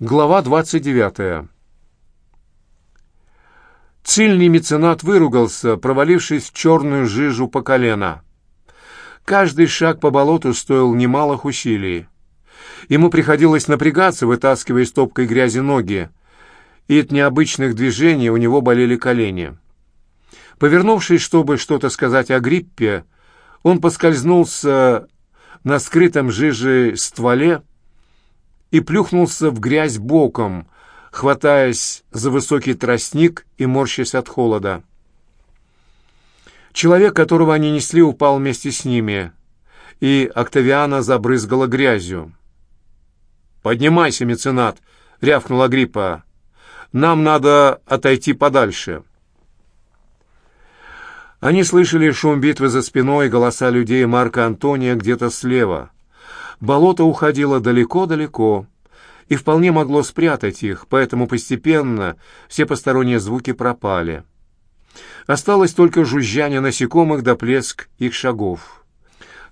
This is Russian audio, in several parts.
Глава 29. Цильный меценат выругался, провалившись в черную жижу по колено. Каждый шаг по болоту стоил немалых усилий. Ему приходилось напрягаться, вытаскивая стопкой грязи ноги, и от необычных движений у него болели колени. Повернувшись, чтобы что-то сказать о гриппе, он поскользнулся на скрытом жиже стволе, и плюхнулся в грязь боком, хватаясь за высокий тростник и морщась от холода. Человек, которого они несли, упал вместе с ними, и Октавиана забрызгала грязью. «Поднимайся, меценат!» — рявкнула Гриппа. «Нам надо отойти подальше». Они слышали шум битвы за спиной и голоса людей Марка Антония где-то слева. Болото уходило далеко-далеко и вполне могло спрятать их, поэтому постепенно все посторонние звуки пропали. Осталось только жужжание насекомых да плеск их шагов.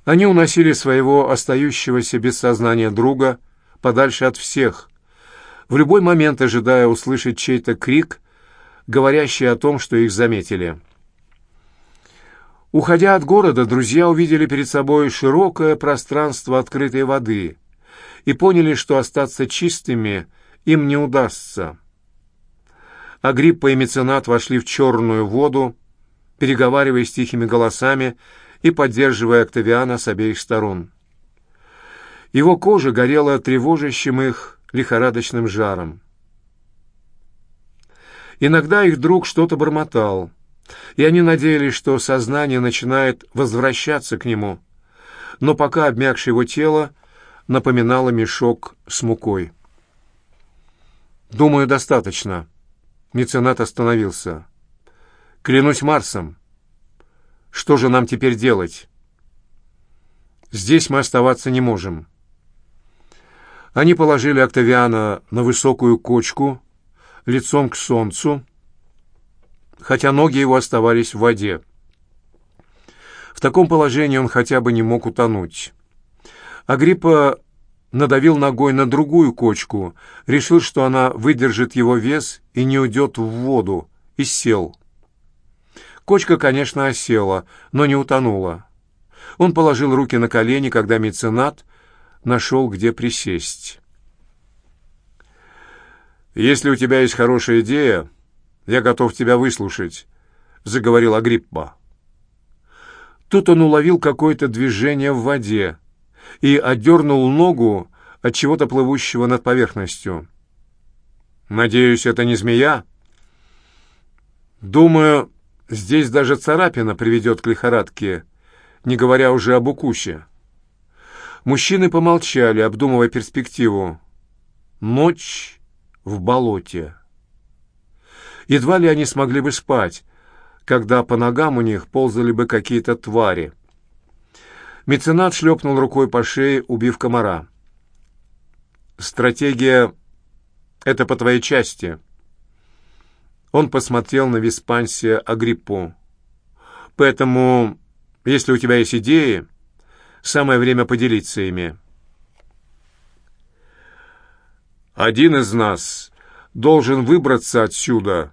Они уносили своего остающегося без сознания друга подальше от всех, в любой момент ожидая услышать чей-то крик, говорящий о том, что их заметили. Уходя от города, друзья увидели перед собой широкое пространство открытой воды и поняли, что остаться чистыми им не удастся. Агриппа и меценат вошли в черную воду, переговариваясь тихими голосами и поддерживая Октавиана с обеих сторон. Его кожа горела тревожащим их лихорадочным жаром. Иногда их друг что-то бормотал — и они надеялись, что сознание начинает возвращаться к нему, но пока обмякшее его тело напоминало мешок с мукой. «Думаю, достаточно». Меценат остановился. «Клянусь Марсом. Что же нам теперь делать? Здесь мы оставаться не можем». Они положили Октавиана на высокую кочку, лицом к солнцу, хотя ноги его оставались в воде. В таком положении он хотя бы не мог утонуть. Агриппа надавил ногой на другую кочку, решил, что она выдержит его вес и не уйдет в воду, и сел. Кочка, конечно, осела, но не утонула. Он положил руки на колени, когда меценат нашел, где присесть. «Если у тебя есть хорошая идея, «Я готов тебя выслушать», — заговорил Агриппа. Тут он уловил какое-то движение в воде и отдернул ногу от чего-то плывущего над поверхностью. «Надеюсь, это не змея?» «Думаю, здесь даже царапина приведет к лихорадке, не говоря уже об укусе». Мужчины помолчали, обдумывая перспективу. «Ночь в болоте». Едва ли они смогли бы спать, когда по ногам у них ползали бы какие-то твари. Меценат шлепнул рукой по шее, убив комара. «Стратегия — это по твоей части». Он посмотрел на Виспансия Агриппу. «Поэтому, если у тебя есть идеи, самое время поделиться ими». «Один из нас должен выбраться отсюда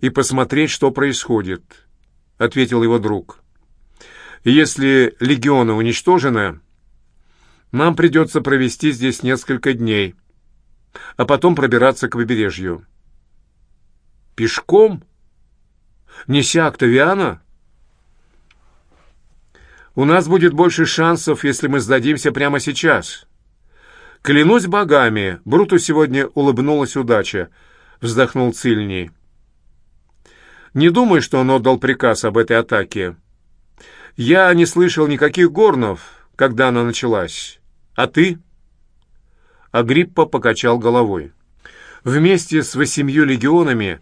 и посмотреть, что происходит», — ответил его друг. «Если легионы уничтожены, нам придется провести здесь несколько дней, а потом пробираться к побережью». «Пешком? Неся Октавиана?» «У нас будет больше шансов, если мы сдадимся прямо сейчас». «Клянусь богами!» — Бруту сегодня улыбнулась удача, — вздохнул Цильний. «Не думай, что он отдал приказ об этой атаке. Я не слышал никаких горнов, когда она началась. А ты?» Агриппа покачал головой. Вместе с восемью легионами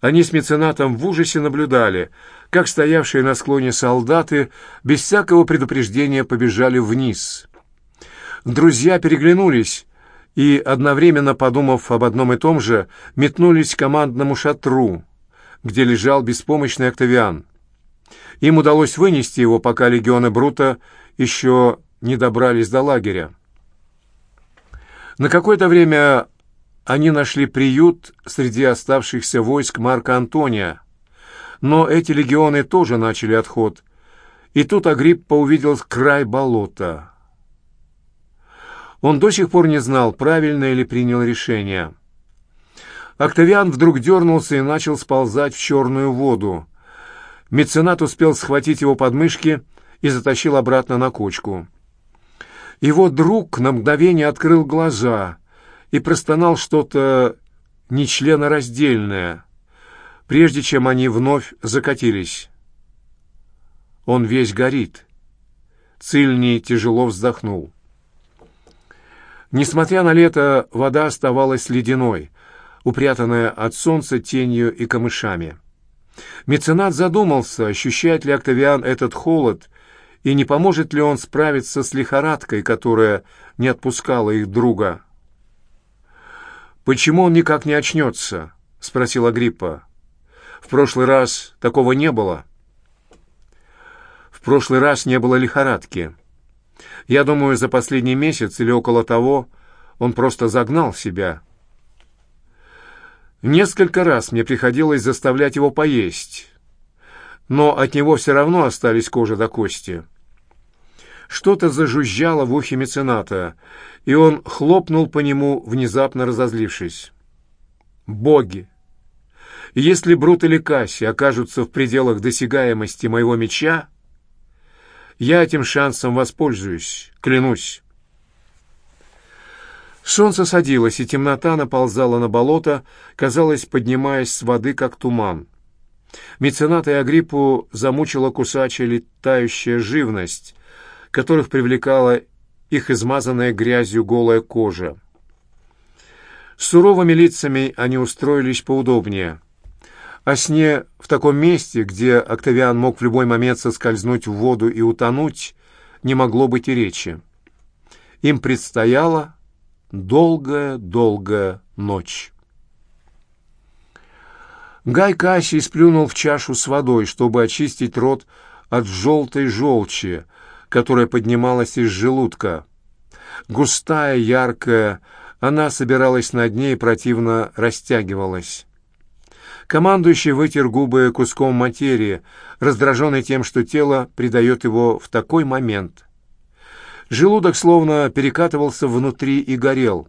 они с меценатом в ужасе наблюдали, как стоявшие на склоне солдаты без всякого предупреждения побежали вниз — Друзья переглянулись и, одновременно подумав об одном и том же, метнулись к командному шатру, где лежал беспомощный Октавиан. Им удалось вынести его, пока легионы Брута еще не добрались до лагеря. На какое-то время они нашли приют среди оставшихся войск Марка Антония, но эти легионы тоже начали отход, и тут Агриппа увидел край болота. Он до сих пор не знал, правильно ли принял решение. Октавиан вдруг дернулся и начал сползать в черную воду. Меценат успел схватить его подмышки и затащил обратно на кочку. Его друг на мгновение открыл глаза и простонал что-то нечленораздельное, прежде чем они вновь закатились. Он весь горит. Цильний тяжело вздохнул. Несмотря на лето, вода оставалась ледяной, упрятанная от солнца тенью и камышами. Меценат задумался, ощущает ли Октавиан этот холод, и не поможет ли он справиться с лихорадкой, которая не отпускала их друга. «Почему он никак не очнется?» — спросила Гриппа. «В прошлый раз такого не было». «В прошлый раз не было лихорадки». Я думаю, за последний месяц или около того он просто загнал себя. Несколько раз мне приходилось заставлять его поесть, но от него все равно остались кожа до кости. Что-то зажужжало в ухе мецената, и он хлопнул по нему, внезапно разозлившись. «Боги! Если Брут или Касси окажутся в пределах досягаемости моего меча, я этим шансом воспользуюсь, клянусь. Солнце садилось, и темнота наползала на болото, казалось, поднимаясь с воды, как туман. Мецената и Агриппу замучила кусачая летающая живность, которых привлекала их измазанная грязью голая кожа. С суровыми лицами они устроились поудобнее. О сне в таком месте, где Октавиан мог в любой момент соскользнуть в воду и утонуть, не могло быть и речи. Им предстояла долгая-долгая ночь. Гай Кассий сплюнул в чашу с водой, чтобы очистить рот от желтой желчи, которая поднималась из желудка. Густая, яркая, она собиралась на дне и противно растягивалась. Командующий вытер губы куском материи, раздраженный тем, что тело придает его в такой момент. Желудок словно перекатывался внутри и горел.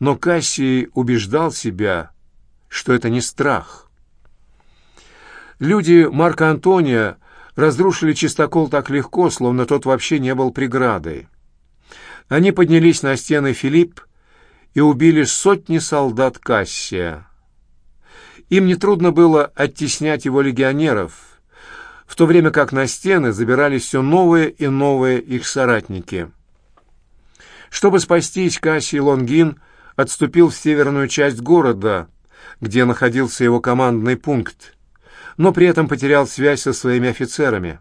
Но Кассий убеждал себя, что это не страх. Люди Марка Антония разрушили чистокол так легко, словно тот вообще не был преградой. Они поднялись на стены Филипп и убили сотни солдат Кассия. Им нетрудно было оттеснять его легионеров, в то время как на стены забирались все новые и новые их соратники. Чтобы спастись, Кассий Лонгин отступил в северную часть города, где находился его командный пункт, но при этом потерял связь со своими офицерами.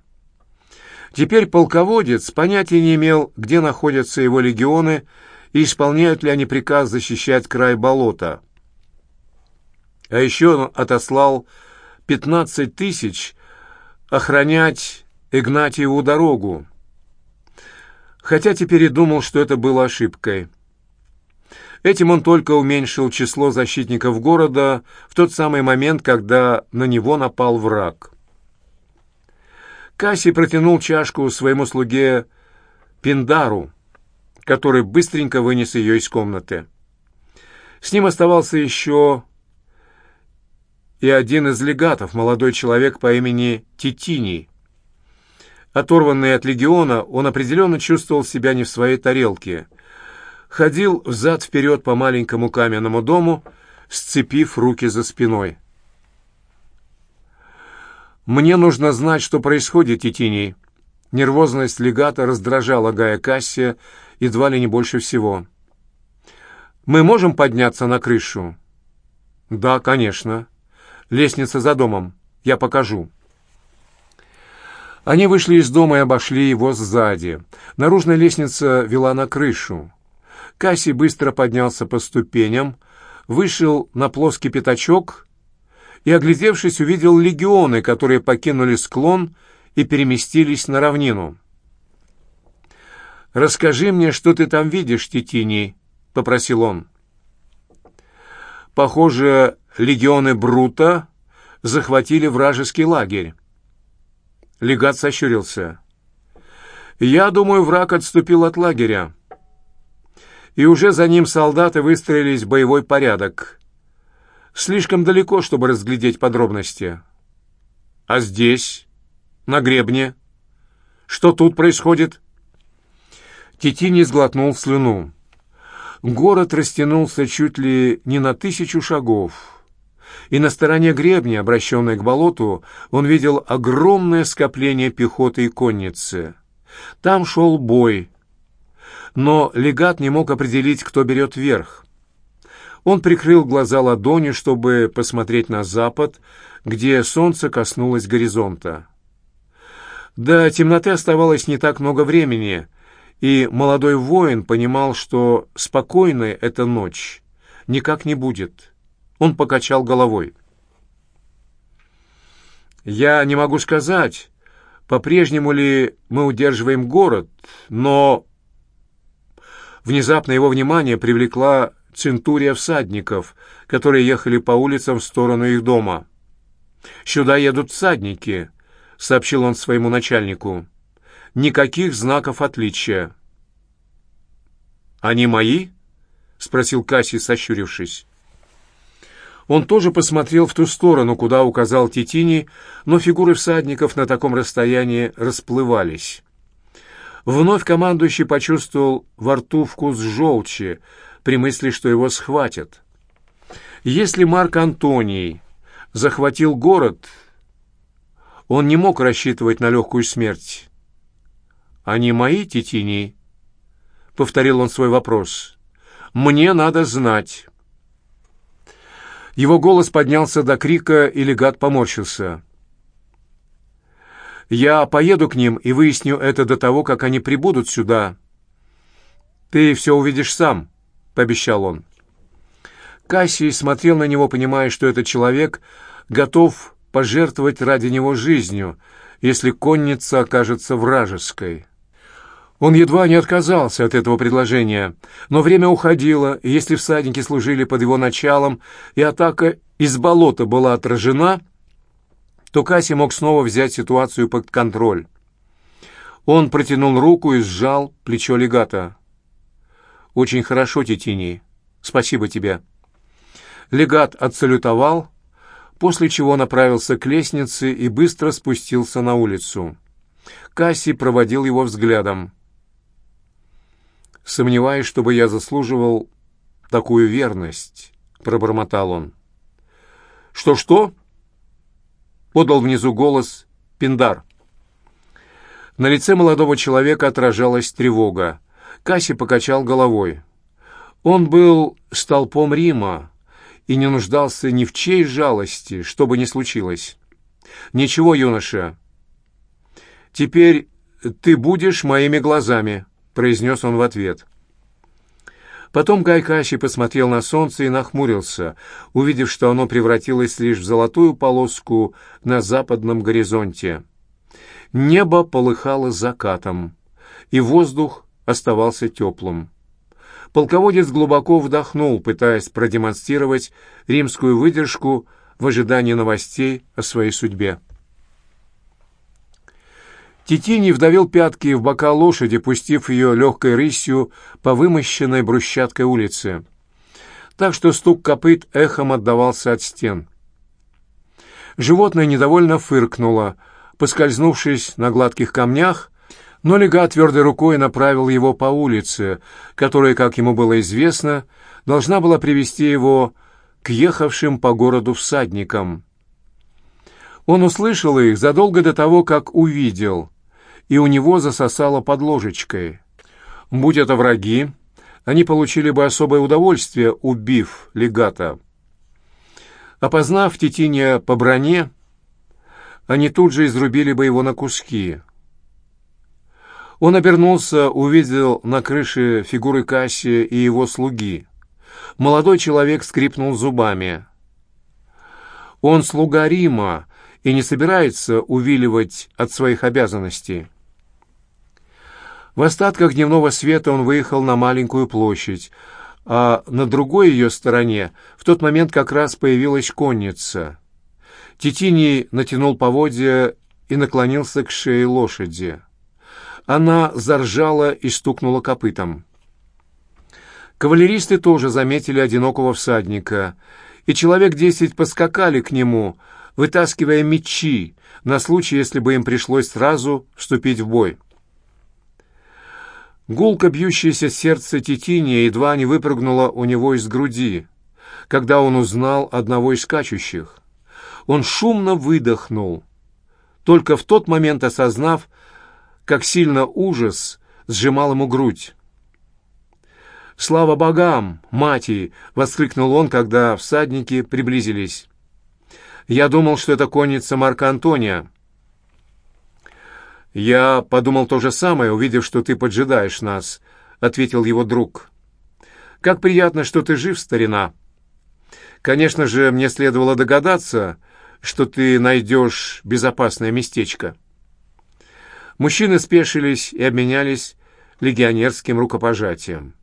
Теперь полководец понятия не имел, где находятся его легионы и исполняют ли они приказ защищать край болота. А еще он отослал пятнадцать тысяч охранять Игнатьеву дорогу. Хотя теперь и думал, что это было ошибкой. Этим он только уменьшил число защитников города в тот самый момент, когда на него напал враг. Кассий протянул чашку своему слуге Пиндару, который быстренько вынес ее из комнаты. С ним оставался еще и один из легатов, молодой человек по имени Титини. Оторванный от легиона, он определенно чувствовал себя не в своей тарелке. Ходил взад-вперед по маленькому каменному дому, сцепив руки за спиной. «Мне нужно знать, что происходит, Титини». Нервозность легата раздражала Гая Кассия едва ли не больше всего. «Мы можем подняться на крышу?» «Да, конечно». Лестница за домом. Я покажу». Они вышли из дома и обошли его сзади. Наружная лестница вела на крышу. Касси быстро поднялся по ступеням, вышел на плоский пятачок и, оглядевшись, увидел легионы, которые покинули склон и переместились на равнину. «Расскажи мне, что ты там видишь, Тетини», — попросил он. Похоже, легионы Брута захватили вражеский лагерь. Легат сощурился. «Я думаю, враг отступил от лагеря. И уже за ним солдаты выстроились в боевой порядок. Слишком далеко, чтобы разглядеть подробности. А здесь, на гребне, что тут происходит?» Титини сглотнул слюну. Город растянулся чуть ли не на тысячу шагов, и на стороне гребня, обращенной к болоту, он видел огромное скопление пехоты и конницы. Там шел бой, но легат не мог определить, кто берет верх. Он прикрыл глаза ладонью, чтобы посмотреть на запад, где солнце коснулось горизонта. До темноты оставалось не так много времени — и молодой воин понимал, что спокойной эта ночь никак не будет. Он покачал головой. «Я не могу сказать, по-прежнему ли мы удерживаем город, но...» Внезапно его внимание привлекла центурия всадников, которые ехали по улицам в сторону их дома. «Сюда едут всадники», — сообщил он своему начальнику никаких знаков отличия. «Они мои?» — спросил Кассий, сощурившись. Он тоже посмотрел в ту сторону, куда указал Титини, но фигуры всадников на таком расстоянии расплывались. Вновь командующий почувствовал во рту вкус желчи при мысли, что его схватят. Если Марк Антоний захватил город, он не мог рассчитывать на легкую смерть. «Они мои, Титини?» — повторил он свой вопрос. «Мне надо знать». Его голос поднялся до крика, и легат поморщился. «Я поеду к ним и выясню это до того, как они прибудут сюда». «Ты все увидишь сам», — пообещал он. Кассий смотрел на него, понимая, что этот человек готов пожертвовать ради него жизнью, если конница окажется вражеской. Он едва не отказался от этого предложения, но время уходило, и если всадники служили под его началом, и атака из болота была отражена, то Касси мог снова взять ситуацию под контроль. Он протянул руку и сжал плечо легата. «Очень хорошо, Тетини. Спасибо тебе». Легат отсалютовал, после чего направился к лестнице и быстро спустился на улицу. Касси проводил его взглядом сомневаюсь, чтобы я заслуживал такую верность», — пробормотал он. «Что-что?» — подал внизу голос Пиндар. На лице молодого человека отражалась тревога. Касси покачал головой. Он был столпом Рима и не нуждался ни в чьей жалости, что бы ни случилось. «Ничего, юноша, теперь ты будешь моими глазами», — произнес он в ответ. Потом Кайкаши посмотрел на солнце и нахмурился, увидев, что оно превратилось лишь в золотую полоску на западном горизонте. Небо полыхало закатом, и воздух оставался теплым. Полководец глубоко вдохнул, пытаясь продемонстрировать римскую выдержку в ожидании новостей о своей судьбе. Титини вдавил пятки в бока лошади, пустив ее легкой рысью по вымощенной брусчаткой улице, так что стук копыт эхом отдавался от стен. Животное недовольно фыркнуло, поскользнувшись на гладких камнях, но Лега твердой рукой направил его по улице, которая, как ему было известно, должна была привести его к ехавшим по городу всадникам. Он услышал их задолго до того, как увидел, и у него засосало под ложечкой. Будь это враги, они получили бы особое удовольствие, убив легата. Опознав Титиния по броне, они тут же изрубили бы его на куски. Он обернулся, увидел на крыше фигуры Кассия и его слуги. Молодой человек скрипнул зубами. Он слуга Рима, и не собирается увиливать от своих обязанностей. В остатках дневного света он выехал на маленькую площадь. а на другой ее стороне в тот момент как раз появилась конница. Титиний натянул поводья и наклонился к шее лошади. Она заржала и стукнула копытом. Кавалеристы тоже заметили одинокого всадника, и человек десять поскакали к нему, вытаскивая мечи, на случай, если бы им пришлось сразу вступить в бой. Гулко бьющееся сердце Титиния едва не выпрыгнуло у него из груди, когда он узнал одного из скачущих. Он шумно выдохнул, только в тот момент осознав, как сильно ужас сжимал ему грудь. «Слава богам, мати!» — воскликнул он, когда всадники приблизились. «Я думал, что это конница Марка Антония». «Я подумал то же самое, увидев, что ты поджидаешь нас», — ответил его друг. «Как приятно, что ты жив, старина. Конечно же, мне следовало догадаться, что ты найдешь безопасное местечко». Мужчины спешились и обменялись легионерским рукопожатием.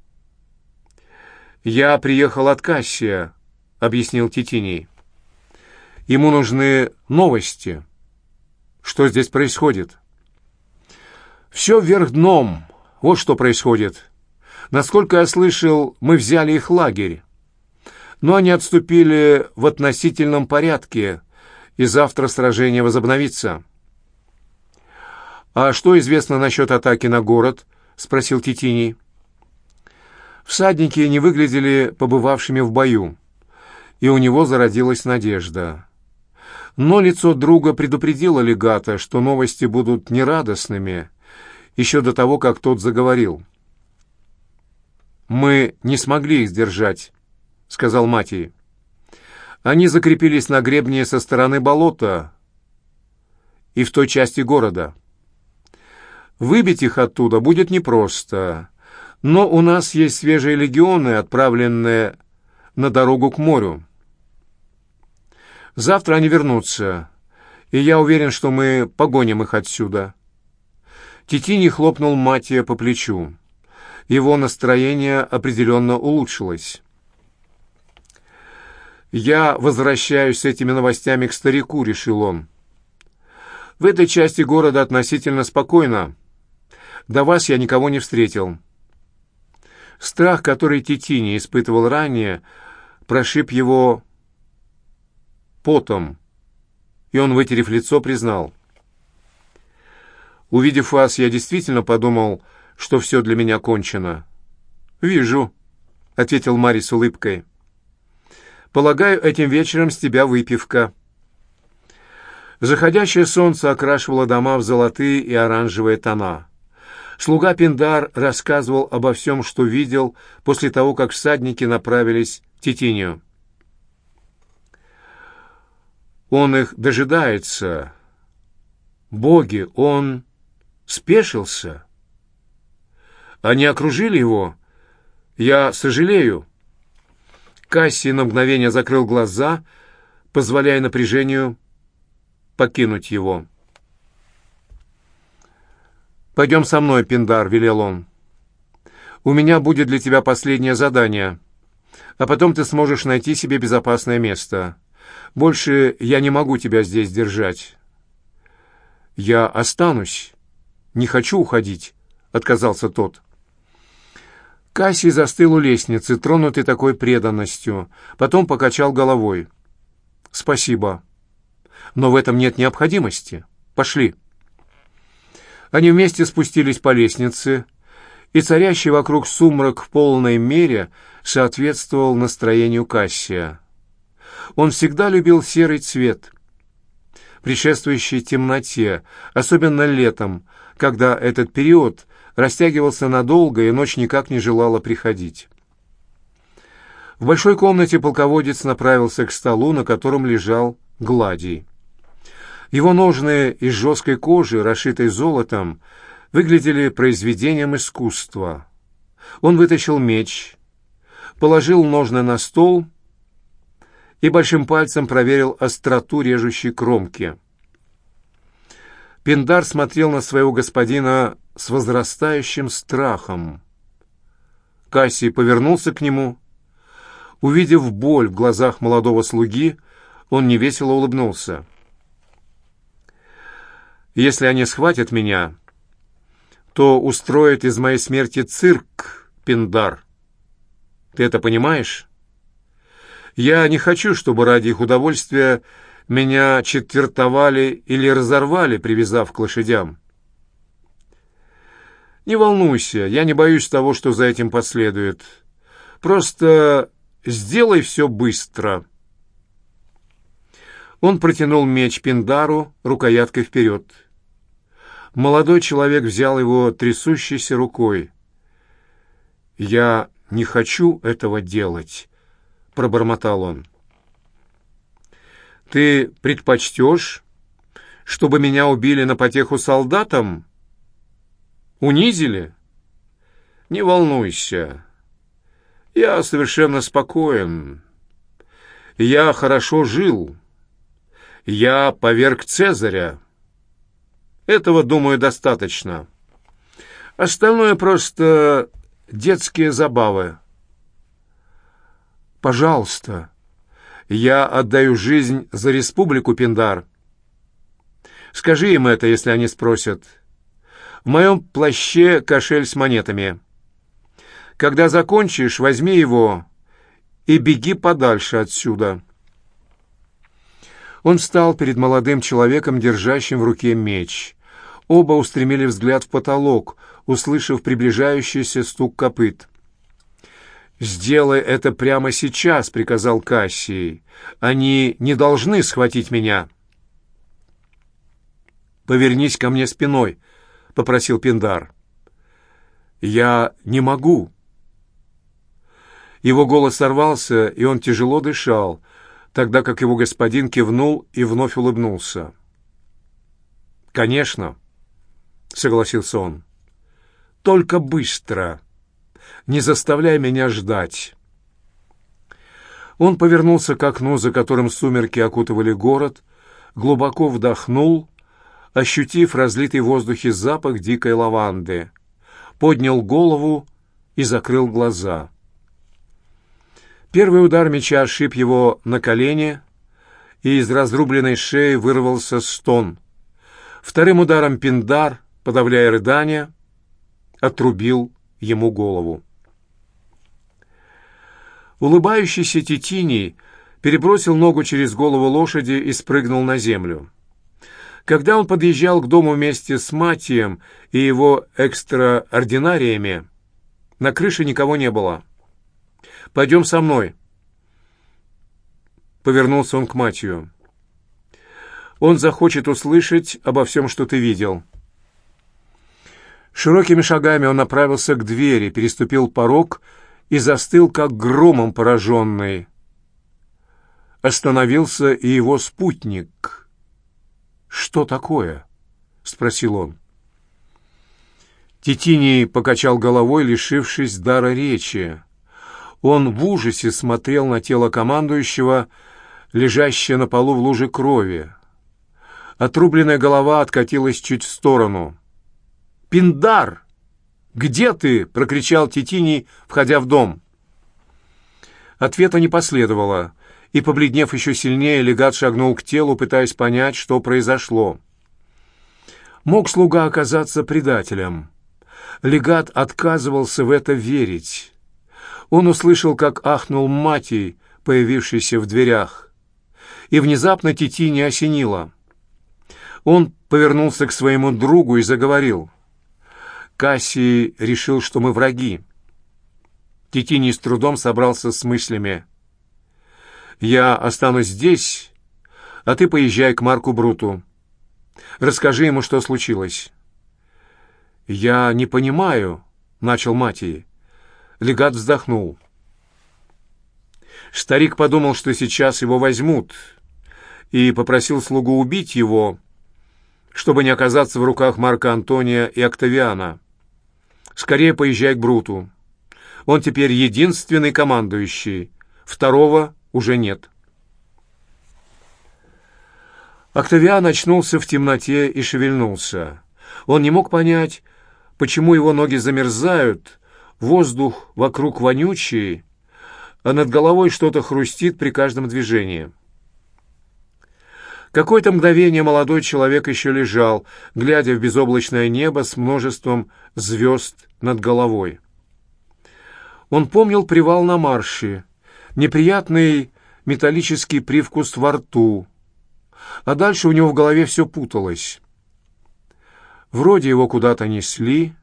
«Я приехал от Кассия», — объяснил Титиний. «Ему нужны новости. Что здесь происходит?» «Все вверх дном. Вот что происходит. Насколько я слышал, мы взяли их лагерь. Но они отступили в относительном порядке, и завтра сражение возобновится». «А что известно насчет атаки на город?» — спросил Титиний. Всадники не выглядели побывавшими в бою, и у него зародилась надежда. Но лицо друга предупредило легата, что новости будут нерадостными, еще до того, как тот заговорил. «Мы не смогли их сдержать», — сказал Матий. «Они закрепились на гребне со стороны болота и в той части города. Выбить их оттуда будет непросто, но у нас есть свежие легионы, отправленные на дорогу к морю. Завтра они вернутся, и я уверен, что мы погоним их отсюда». Титини хлопнул Матия по плечу. Его настроение определенно улучшилось. «Я возвращаюсь с этими новостями к старику», — решил он. «В этой части города относительно спокойно. До вас я никого не встретил. Страх, который Титини испытывал ранее, прошиб его потом, и он, вытерев лицо, признал. «Увидев вас, я действительно подумал, что все для меня кончено». «Вижу», — ответил Мари с улыбкой. «Полагаю, этим вечером с тебя выпивка». Заходящее солнце окрашивало дома в золотые и оранжевые тона. Слуга Пиндар рассказывал обо всем, что видел после того, как всадники направились в Титинию. Он их дожидается. Боги, он спешился. Они окружили его. Я сожалею. Касси на мгновение закрыл глаза, позволяя напряжению покинуть его. «Пойдем со мной, Пиндар», — велел он. «У меня будет для тебя последнее задание, а потом ты сможешь найти себе безопасное место. Больше я не могу тебя здесь держать». «Я останусь. Не хочу уходить», — отказался тот. Кассий застыл у лестницы, тронутый такой преданностью, потом покачал головой. «Спасибо. Но в этом нет необходимости. Пошли». Они вместе спустились по лестнице, и царящий вокруг сумрак в полной мере соответствовал настроению Кассия. Он всегда любил серый цвет, предшествующий темноте, особенно летом, когда этот период растягивался надолго, и ночь никак не желала приходить. В большой комнате полководец направился к столу, на котором лежал гладий. Его ножны из жесткой кожи, расшитой золотом, выглядели произведением искусства. Он вытащил меч, положил ножны на стол и большим пальцем проверил остроту режущей кромки. Пиндар смотрел на своего господина с возрастающим страхом. Кассий повернулся к нему. Увидев боль в глазах молодого слуги, он невесело улыбнулся. «Если они схватят меня, то устроят из моей смерти цирк, Пиндар. Ты это понимаешь? Я не хочу, чтобы ради их удовольствия меня четвертовали или разорвали, привязав к лошадям. Не волнуйся, я не боюсь того, что за этим последует. Просто сделай все быстро». Он протянул меч Пиндару рукояткой вперед. Молодой человек взял его трясущейся рукой. «Я не хочу этого делать», — пробормотал он. «Ты предпочтешь, чтобы меня убили на потеху солдатам?» Унизили? Не волнуйся. Я совершенно спокоен. Я хорошо жил. Я поверг Цезаря. Этого, думаю, достаточно. Остальное просто детские забавы. Пожалуйста, я отдаю жизнь за республику, Пиндар. Скажи им это, если они спросят. В моем плаще кошель с монетами. Когда закончишь, возьми его и беги подальше отсюда». Он встал перед молодым человеком, держащим в руке меч. Оба устремили взгляд в потолок, услышав приближающийся стук копыт. «Сделай это прямо сейчас», — приказал Кассий. «Они не должны схватить меня». «Повернись ко мне спиной», попросил Пиндар. «Я не могу». Его голос сорвался, и он тяжело дышал, тогда как его господин кивнул и вновь улыбнулся. «Конечно», — согласился он. «Только быстро. Не заставляй меня ждать». Он повернулся к окну, за которым сумерки окутывали город, глубоко вдохнул ощутив разлитый в воздухе запах дикой лаванды, поднял голову и закрыл глаза. Первый удар меча ошиб его на колени, и из разрубленной шеи вырвался стон. Вторым ударом Пиндар, подавляя рыдания, отрубил ему голову. Улыбающийся Титиний перебросил ногу через голову лошади и спрыгнул на землю. Когда он подъезжал к дому вместе с Матием и его экстраординариями, на крыше никого не было. «Пойдем со мной», — повернулся он к Матию. «Он захочет услышать обо всем, что ты видел». Широкими шагами он направился к двери, переступил порог и застыл, как громом пораженный. Остановился и его спутник — «Что такое?» — спросил он. Титиний покачал головой, лишившись дара речи. Он в ужасе смотрел на тело командующего, лежащее на полу в луже крови. Отрубленная голова откатилась чуть в сторону. «Пиндар! Где ты?» — прокричал Титиний, входя в дом. Ответа не последовало и, побледнев еще сильнее, легат шагнул к телу, пытаясь понять, что произошло. Мог слуга оказаться предателем. Легат отказывался в это верить. Он услышал, как ахнул Матий, появившийся в дверях. И внезапно Тити осенило. Он повернулся к своему другу и заговорил. Кассий решил, что мы враги. Титини с трудом собрался с мыслями. Я останусь здесь, а ты поезжай к Марку Бруту. Расскажи ему, что случилось». «Я не понимаю», — начал Матии. Легат вздохнул. Старик подумал, что сейчас его возьмут, и попросил слугу убить его, чтобы не оказаться в руках Марка Антония и Октавиана. «Скорее поезжай к Бруту. Он теперь единственный командующий. Второго уже нет. Октавиан очнулся в темноте и шевельнулся. Он не мог понять, почему его ноги замерзают, Воздух вокруг вонючий, а над головой что-то хрустит при каждом движении. Какое-то мгновение молодой человек еще лежал, глядя в безоблачное небо с множеством звезд над головой. Он помнил привал на марше, неприятный металлический привкус во рту, а дальше у него в голове все путалось. Вроде его куда-то несли,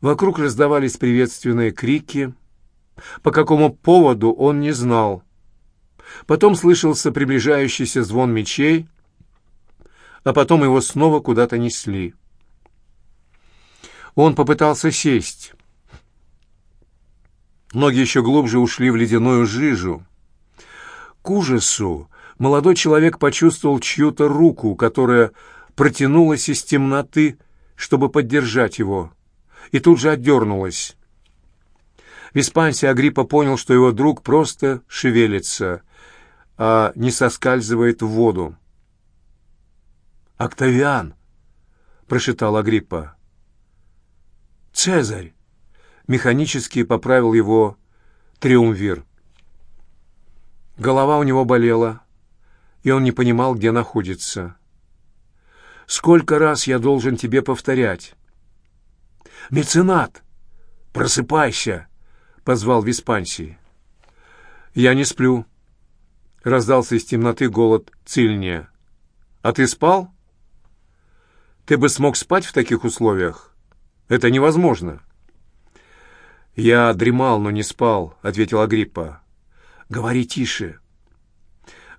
вокруг раздавались приветственные крики. По какому поводу он не знал. Потом слышался приближающийся звон мечей, а потом его снова куда-то несли. Он попытался сесть. Ноги еще глубже ушли в ледяную жижу. К ужасу молодой человек почувствовал чью-то руку, которая протянулась из темноты, чтобы поддержать его, и тут же отдернулась. В Испансе Агриппа понял, что его друг просто шевелится, а не соскальзывает в воду. «Октавиан!» — прошептал Агриппа. «Цезарь!» — механически поправил его триумвир. Голова у него болела, и он не понимал, где находится. Сколько раз я должен тебе повторять? «Меценат! Просыпайся!» — позвал Виспансий. «Я не сплю», — раздался из темноты голод Цильния. «А ты спал?» «Ты бы смог спать в таких условиях? Это невозможно». «Я дремал, но не спал», — ответил Агриппа. «Говори тише.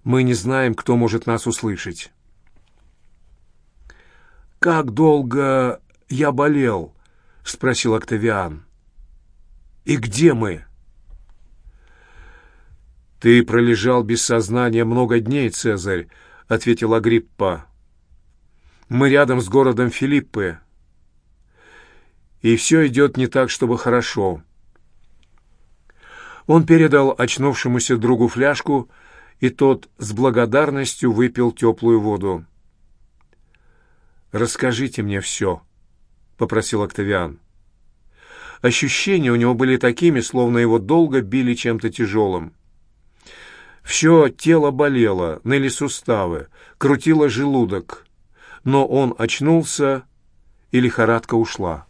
Мы не знаем, кто может нас услышать». «Как долго я болел?» — спросил Октавиан. «И где мы?» «Ты пролежал без сознания много дней, Цезарь», — ответил Агриппа. «Мы рядом с городом Филиппы, и все идет не так, чтобы хорошо». Он передал очнувшемуся другу фляжку, и тот с благодарностью выпил теплую воду. «Расскажите мне все», — попросил Октавиан. Ощущения у него были такими, словно его долго били чем-то тяжелым. Все тело болело, ныли суставы, крутило желудок, но он очнулся, и лихорадка ушла.